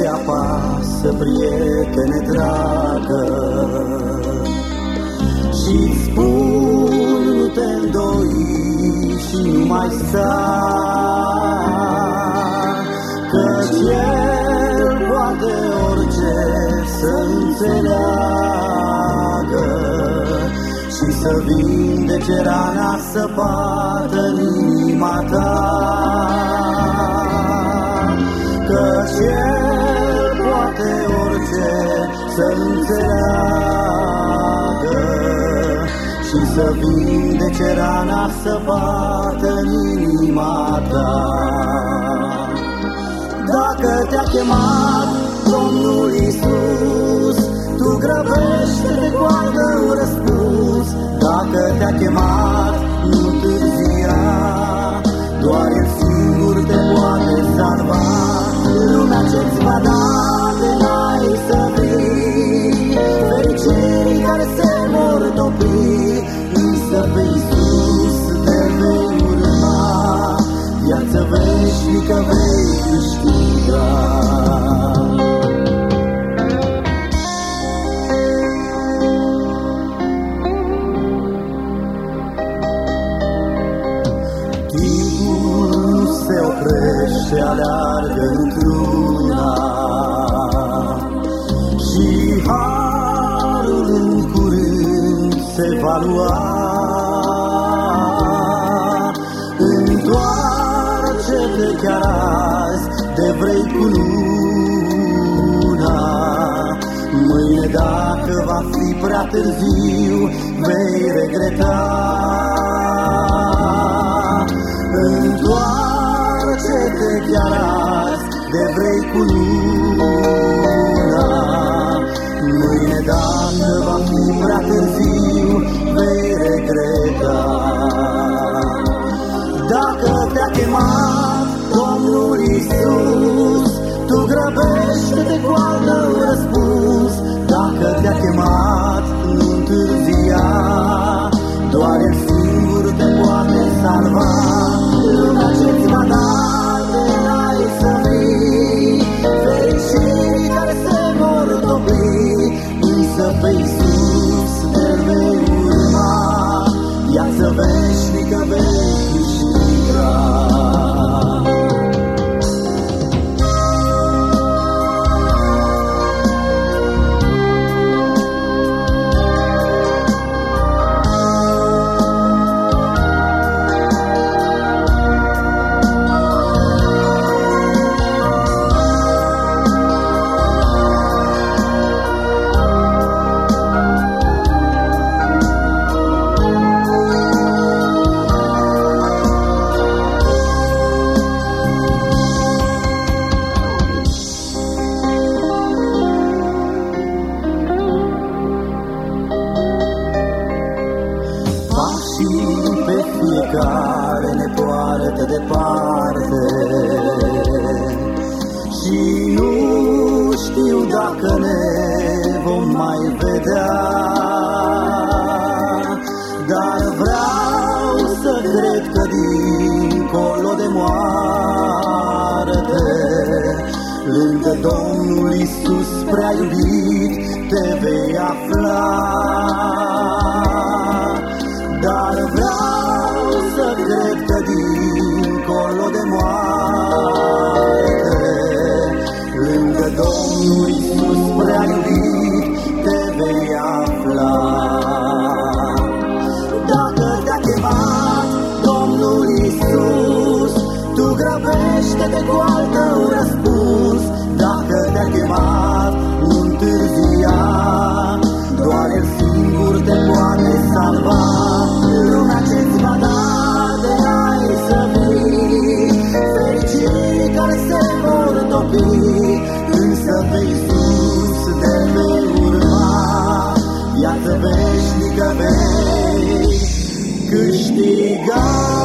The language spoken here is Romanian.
te apasă, prietene dragă, și spun nu te îndoi și nu mai sta, căci El poate orice să înțeleagă și să vindece rana săpată în inima ta. Să înțeleagă și să vindece rana să bată în inima ta. Dacă te-a chemat Domnul Isus, tu grăbește-te cu un răspuns. Dacă te-a chemat, aleargă într-una și harul în curând se va lua. chiar azi de vrei cu luna. Mâine dacă va fi prea târziu, vei regreta. Chiar azi de vrei cu luna. Cred că dincolo de moarte Lângă Domnul Isus prea iubit te vei afla vede cu altă un răspuns. Dacă te-a chemat întârzia Doar el singur te poate salva. Lumea ce-ți va da de ai să fii Fericirii care se vor topi Însă pe Iisus te vei urma. Viață veșnică vei câștiga.